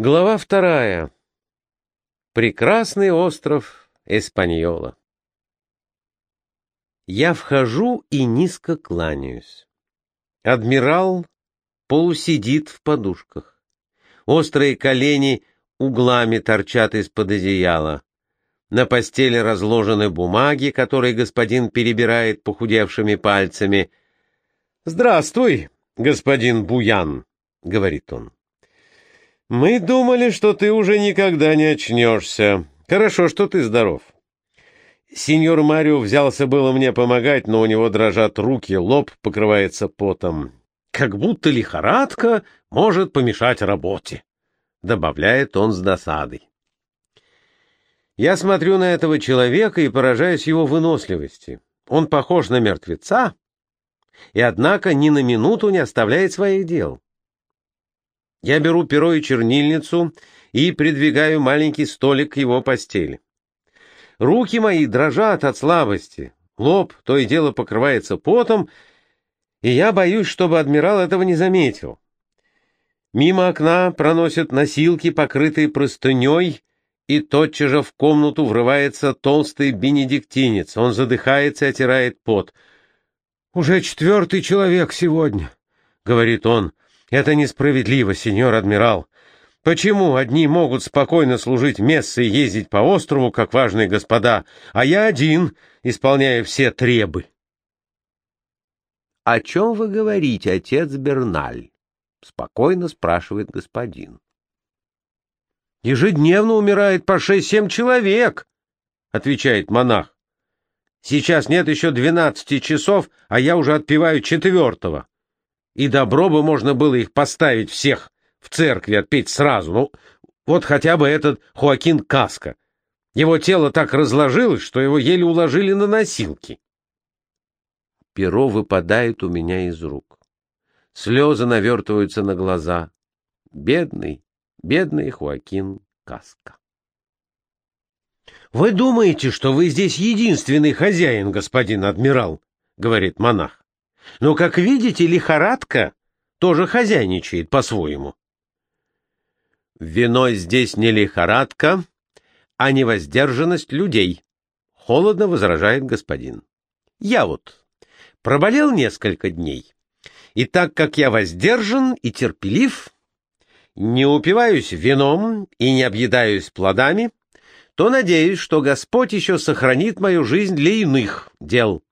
Глава вторая. Прекрасный остров Эспаньола. Я вхожу и низко кланяюсь. Адмирал полусидит в подушках. Острые колени углами торчат из-под одеяла. На постели разложены бумаги, которые господин перебирает похудевшими пальцами. «Здравствуй, господин Буян», — говорит он. «Мы думали, что ты уже никогда не очнешься. Хорошо, что ты здоров». Сеньор Марио взялся было мне помогать, но у него дрожат руки, лоб покрывается потом. «Как будто лихорадка может помешать работе», — добавляет он с досадой. Я смотрю на этого человека и поражаюсь его выносливости. Он похож на мертвеца, и, однако, ни на минуту не оставляет своих дел. Я беру перо и чернильницу и придвигаю маленький столик к его постели. Руки мои дрожат от слабости, лоб то и дело покрывается потом, и я боюсь, чтобы адмирал этого не заметил. Мимо окна проносят носилки, покрытые простыней, и тотчас же в комнату врывается толстый бенедиктинец. Он задыхается и отирает пот. «Уже четвертый человек сегодня», — говорит он, — это несправедливо, сеньор адмирал. Почему одни могут спокойно служить мессы и ездить по острову, как важные господа, а я один, исполняя все требы? — О чем вы говорите, отец Берналь? — спокойно спрашивает господин. — Ежедневно умирает по шесть-семь человек, — отвечает монах. — Сейчас нет еще двенадцати часов, а я уже отпеваю четвертого и добро бы можно было их поставить всех в церкви, отпеть сразу. Ну, вот хотя бы этот Хоакин Каска. Его тело так разложилось, что его еле уложили на носилки. Перо выпадает у меня из рук. Слезы навертываются на глаза. Бедный, бедный Хоакин Каска. — Вы думаете, что вы здесь единственный хозяин, господин адмирал? — говорит монах. Но, как видите, лихорадка тоже хозяйничает по-своему. Вино здесь не лихорадка, а невоздержанность людей, — холодно возражает господин. Я вот проболел несколько дней, и так как я воздержан и терпелив, не упиваюсь вином и не объедаюсь плодами, то надеюсь, что Господь еще сохранит мою жизнь для иных дел.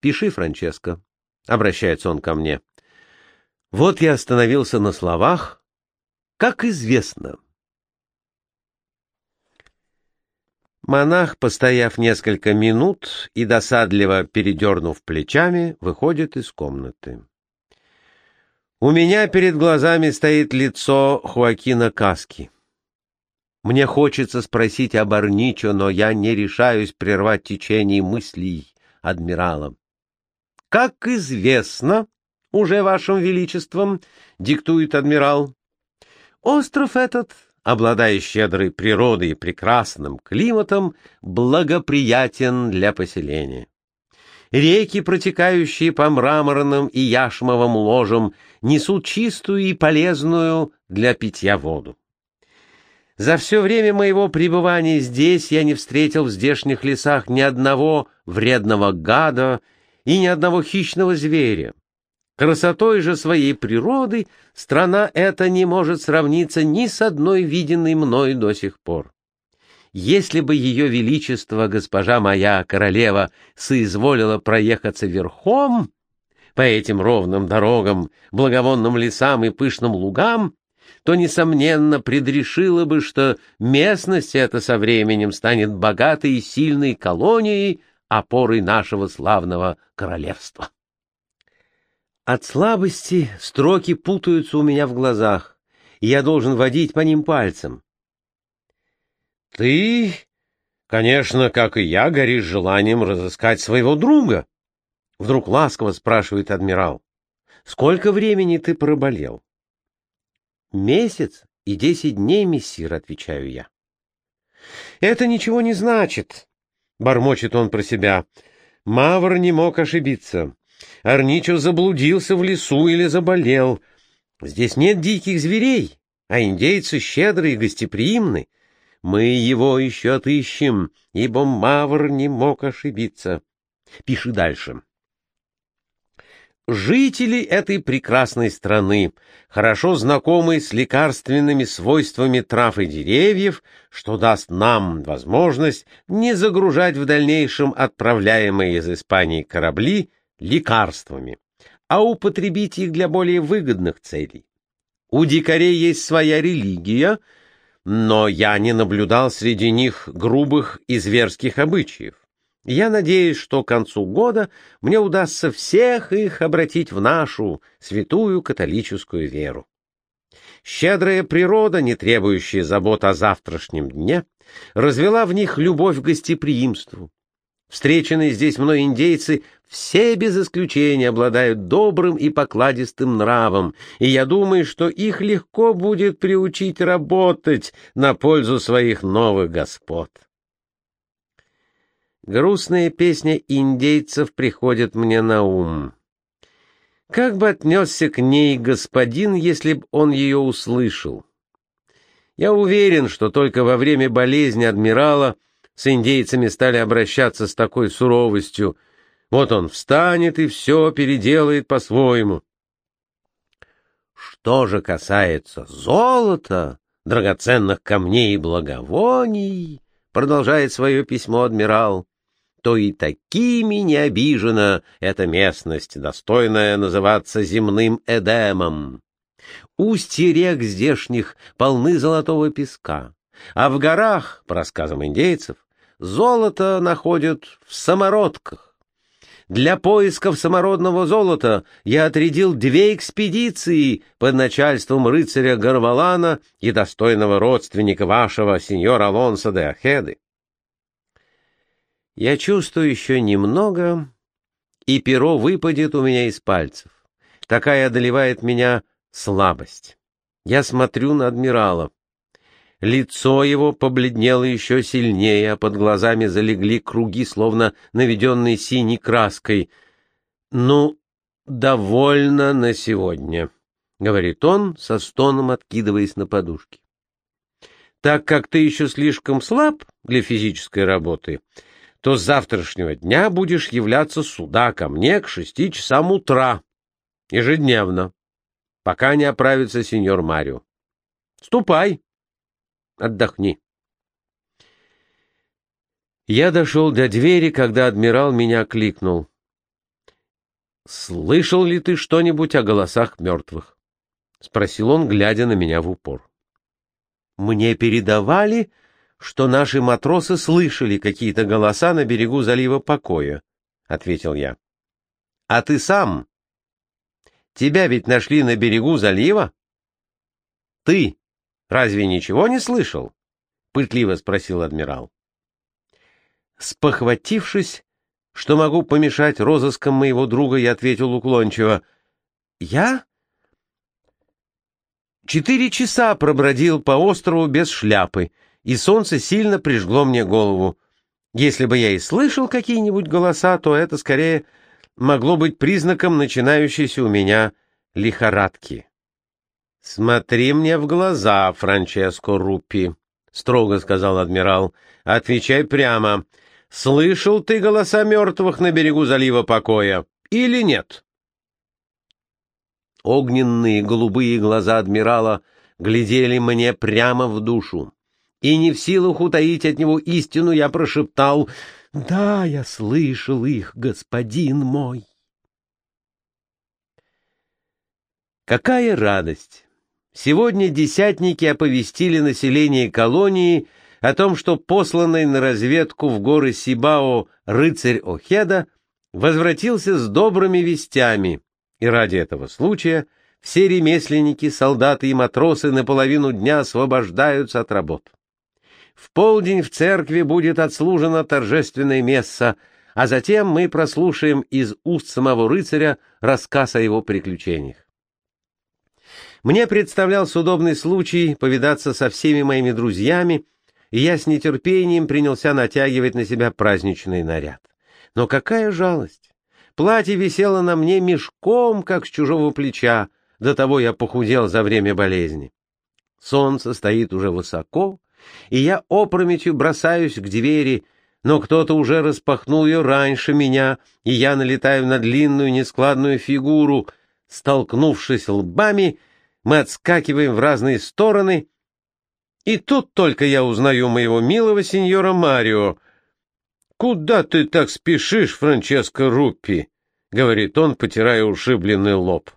Пиши, Франческо, Обращается он ко мне. Вот я остановился на словах, как известно. Монах, постояв несколько минут и досадливо передернув плечами, выходит из комнаты. У меня перед глазами стоит лицо Хуакина Каски. Мне хочется спросить об Арничо, но я не решаюсь прервать течение мыслей адмирала. Как известно, уже вашим величеством, диктует адмирал, остров этот, обладая щедрой природой и прекрасным климатом, благоприятен для поселения. Реки, протекающие по мраморным и яшмовым ложам, несут чистую и полезную для питья воду. За все время моего пребывания здесь я не встретил в здешних лесах ни одного вредного гада и ни одного хищного зверя. Красотой же своей природы страна эта не может сравниться ни с одной виденной мной до сих пор. Если бы ее величество, госпожа моя королева, соизволила проехаться верхом по этим ровным дорогам, благовонным лесам и пышным лугам, то, несомненно, предрешила бы, что местность эта со временем станет богатой и сильной колонией, опорой нашего славного королевства. От слабости строки путаются у меня в глазах, и я должен водить по ним пальцем. — Ты, конечно, как и я, горишь желанием разыскать своего друга, — вдруг ласково спрашивает адмирал. — Сколько времени ты проболел? — Месяц и десять дней, мессир, — отвечаю я. — Это ничего не значит, — бормочет он про себя. Мавр не мог ошибиться. Арничо заблудился в лесу или заболел. Здесь нет диких зверей, а индейцы щедрые и гостеприимны. Мы его еще отыщем, ибо Мавр не мог ошибиться. Пиши дальше. Жители этой прекрасной страны, хорошо знакомы с лекарственными свойствами трав и деревьев, что даст нам возможность не загружать в дальнейшем отправляемые из Испании корабли лекарствами, а употребить их для более выгодных целей. У дикарей есть своя религия, но я не наблюдал среди них грубых и зверских обычаев. Я надеюсь, что к концу года мне удастся всех их обратить в нашу святую католическую веру. Щедрая природа, не требующая забот о завтрашнем дне, развела в них любовь к гостеприимству. Встреченные здесь мной индейцы все без исключения обладают добрым и покладистым нравом, и я думаю, что их легко будет приучить работать на пользу своих новых господ. Грустная песня индейцев приходит мне на ум. Как бы отнесся к ней господин, если б он ее услышал? Я уверен, что только во время болезни адмирала с индейцами стали обращаться с такой суровостью. Вот он встанет и все переделает по-своему. Что же касается золота, драгоценных камней и благовоний, продолжает свое письмо адмирал, то и такими не обижена эта местность, достойная называться земным Эдемом. Устья рек здешних полны золотого песка, а в горах, по рассказам индейцев, золото находят в самородках. Для поисков самородного золота я отрядил две экспедиции под начальством рыцаря Гарвалана и достойного родственника вашего, сеньора Алонсо де Ахеды. Я чувствую еще немного, и перо выпадет у меня из пальцев. Такая одолевает меня слабость. Я смотрю на адмирала. Лицо его побледнело еще сильнее, а под глазами залегли круги, словно наведенные синей краской. «Ну, довольно на сегодня», — говорит он, со стоном откидываясь на подушки. «Так как ты еще слишком слаб для физической работы, то с завтрашнего дня будешь являться сюда ко мне к шести часам утра, ежедневно, пока не оправится сеньор Марио. Ступай, отдохни. Я дошел до двери, когда адмирал меня кликнул. «Слышал ли ты что-нибудь о голосах мертвых?» — спросил он, глядя на меня в упор. «Мне передавали, что наши матросы слышали какие-то голоса на берегу залива покоя, — ответил я. — А ты сам? Тебя ведь нашли на берегу залива? — Ты разве ничего не слышал? — пытливо спросил адмирал. Спохватившись, что могу помешать розыскам моего друга, я ответил уклончиво. — Я? Четыре часа пробродил по острову без шляпы, — и солнце сильно прижгло мне голову. Если бы я и слышал какие-нибудь голоса, то это скорее могло быть признаком начинающейся у меня лихорадки. — Смотри мне в глаза, Франческо Руппи, — строго сказал адмирал. — Отвечай прямо. Слышал ты голоса мертвых на берегу залива покоя или нет? Огненные голубые глаза адмирала глядели мне прямо в душу и не в силах утаить от него истину, я прошептал «Да, я слышал их, господин мой». Какая радость! Сегодня десятники оповестили население колонии о том, что посланный на разведку в горы Сибао рыцарь Охеда возвратился с добрыми вестями, и ради этого случая все ремесленники, солдаты и матросы на половину дня освобождаются от работ. В полдень в церкви будет отслужено торжественное месса, а затем мы прослушаем из уст самого рыцаря рассказ о его приключениях. Мне представлялся удобный случай повидаться со всеми моими друзьями, и я с нетерпением принялся натягивать на себя праздничный наряд. Но какая жалость! Платье висело на мне мешком, как с чужого плеча, до того я похудел за время болезни. Солнце стоит уже высоко, и я опрометью бросаюсь к двери, но кто-то уже распахнул ее раньше меня, и я налетаю на длинную нескладную фигуру. Столкнувшись лбами, мы отскакиваем в разные стороны, и тут только я узнаю моего милого сеньора Марио. «Куда ты так спешишь, Франческо Руппи?» — говорит он, потирая ушибленный лоб.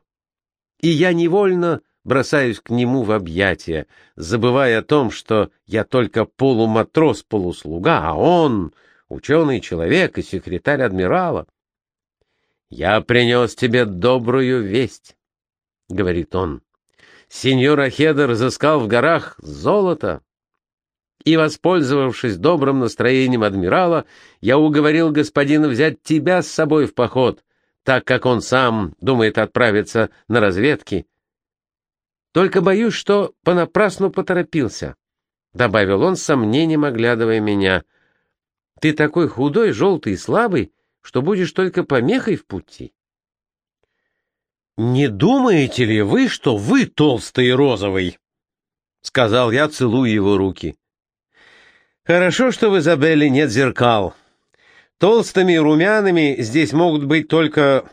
И я невольно бросаюсь к нему в объятия, забывая о том, что я только полуматрос-полуслуга, а он — ученый человек и секретарь адмирала. «Я принес тебе добрую весть», — говорит он. «Сеньор Ахеда разыскал в горах золото, и, воспользовавшись добрым настроением адмирала, я уговорил господина взять тебя с собой в поход, так как он сам думает отправиться на разведки только боюсь, что понапрасну поторопился, — добавил он сомнением, оглядывая меня. — Ты такой худой, желтый и слабый, что будешь только помехой в пути. — Не думаете ли вы, что вы толстый и розовый? — сказал я, целуя его руки. — Хорошо, что в Изабелле нет зеркал. Толстыми и румяными здесь могут быть только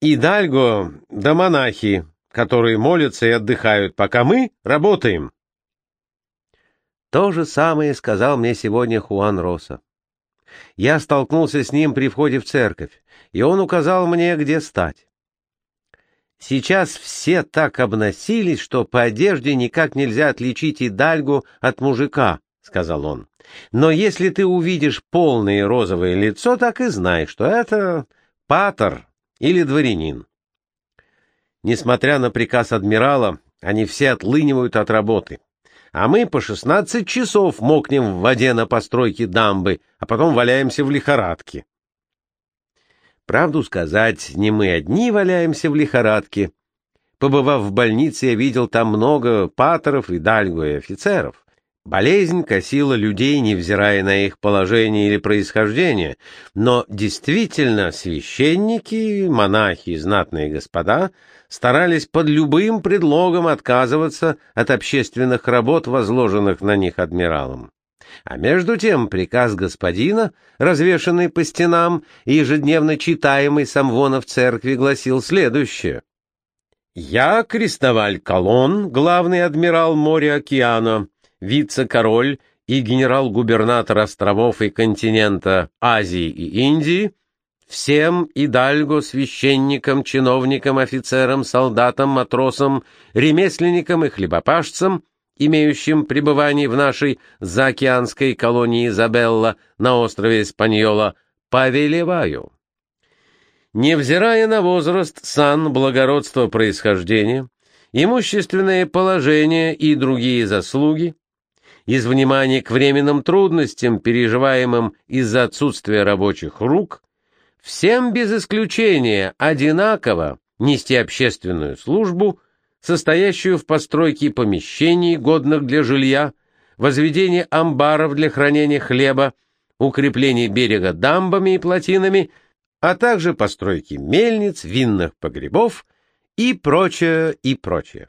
Идальго да монахи, которые молятся и отдыхают, пока мы работаем. То же самое сказал мне сегодня Хуан Роса. Я столкнулся с ним при входе в церковь, и он указал мне, где стать. Сейчас все так обносились, что по одежде никак нельзя отличить идальгу от мужика, — сказал он. Но если ты увидишь полное розовое лицо, так и знай, что это патер или дворянин. Несмотря на приказ адмирала, они все отлынивают от работы. А мы по шестнадцать часов мокнем в воде на постройке дамбы, а потом валяемся в лихорадке. Правду сказать, не мы одни валяемся в лихорадке. Побывав в больнице, я видел там много патеров и дальго и офицеров. Болезнь косила людей, невзирая на их положение или происхождение, но действительно священники, монахи знатные господа старались под любым предлогом отказываться от общественных работ, возложенных на них адмиралом. А между тем приказ господина, развешанный по стенам и ежедневно читаемый самвона в церкви, гласил следующее. «Я, Крестоваль Колон, главный адмирал моря-океана, вице-король и генерал-губернатор островов и континента Азии и Индии, всем идальго, священникам, чиновникам, офицерам, солдатам, матросам, ремесленникам и хлебопашцам, имеющим пребывание в нашей заокеанской колонии Изабелла на острове Испаньола, повелеваю. Невзирая на возраст, сан, благородство происхождения, имущественное положение и другие заслуги, из внимания к временным трудностям, переживаемым из-за отсутствия рабочих рук, всем без исключения одинаково нести общественную службу, состоящую в постройке помещений, годных для жилья, возведении амбаров для хранения хлеба, укреплении берега дамбами и плотинами, а также постройки мельниц, винных погребов и прочее, и прочее.